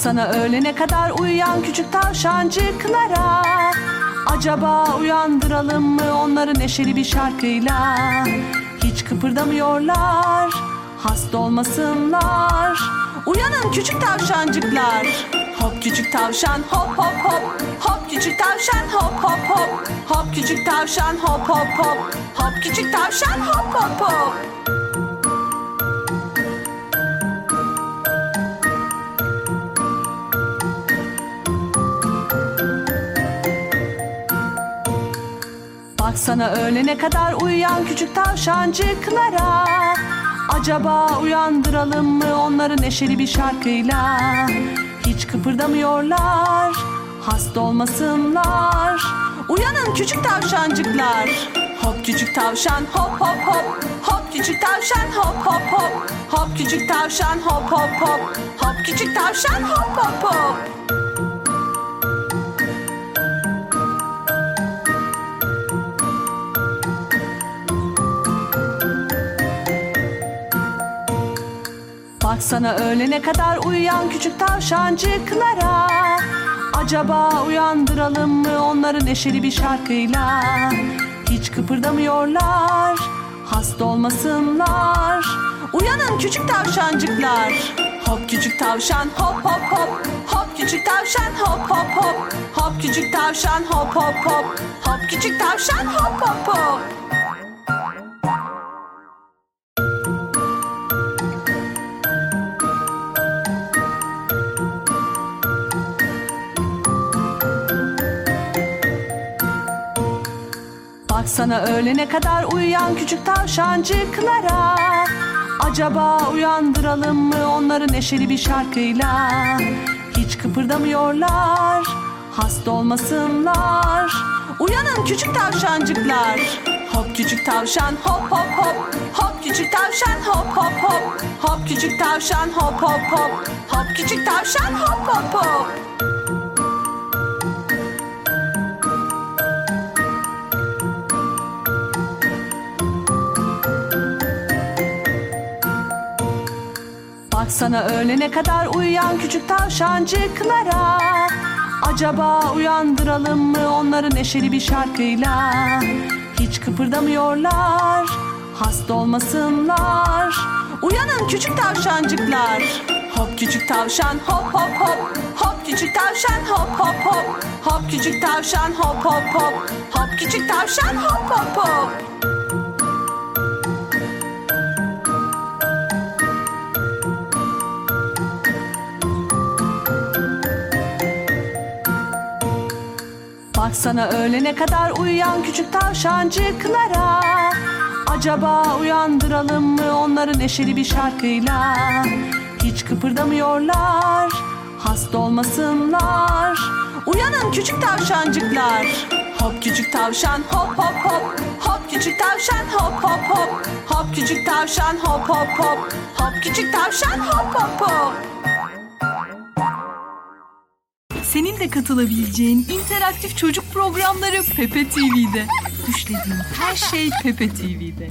Baksana öğlene kadar uyuyan küçük tavşancıklara Acaba uyandıralım mı onları neşeli bir şarkıyla? Hiç kıpırdamıyorlar Hasta olmasınlar. Uyanın küçük tavşancıklar. Hop küçük tavşan hop hop hop. Hop küçük tavşan hop hop hop. Hop küçük tavşan hop hop hop. Hop küçük tavşan hop hop hop Baksana öğlene kadar uyuyan küçük tavşancıklara Acaba uyandıralım mı onları neşeli bir şarkıyla? Hiç kıpırdamıyorlar Hasta olmasınlar. Uyanın küçük tavşancıklar. Hop küçük tavşan hop hop hop. Hop küçük tavşan hop hop hop. Hop küçük tavşan hop hop hop. Hop küçük tavşan hop hop hop Baksana öğlene kadar uyuyan küçük tavşancıklara. Acaba uyandıralım mı onları neşeli bir şarkıyla? Hiç kıpırdamıyorlar Hasta olmasınlar. Uyanın küçük tavşancıklar. Hop küçük tavşan hop hop hop. Hop küçük tavşan hop hop hop. Hop küçük tavşan hop hop hop. Hop küçük tavşan hop hop hop Baksana öğlene kadar uyuyan küçük tavşancıklara Acaba uyandıralım mı onları neşeli bir şarkıyla? Hiç kıpırdamıyorlar Hasta olmasınlar. Uyanın küçük tavşancıklar. Hop küçük tavşan hop hop hop. Hop küçük tavşan hop hop hop. Hop küçük tavşan hop hop hop. Hop küçük tavşan hop hop hop Baksana öğlene kadar uyuyan küçük tavşancıklara. Acaba uyandıralım mı onları neşeli bir şarkıyla? Hiç kıpırdamıyorlar Hasta olmasınlar. Uyanın küçük tavşancıklar. Hop küçük tavşan hop hop hop. Hop küçük tavşan hop hop hop. Hop küçük tavşan hop hop hop. Hop küçük tavşan hop hop hop Baksana öğlene kadar uyuyan küçük tavşancıklara Acaba uyandıralım mı onları neşeli bir şarkıyla? Hiç kıpırdamıyorlar Hasta olmasınlar. Uyanın küçük tavşancıklar. Hop küçük tavşan hop hop hop. Hop küçük tavşan hop hop hop. Hop küçük tavşan hop hop hop. Hop küçük tavşan hop hop hop de katılabileceğin interaktif çocuk programları Pepe TV'de. Düşlediğin her şey Pepe TV'de.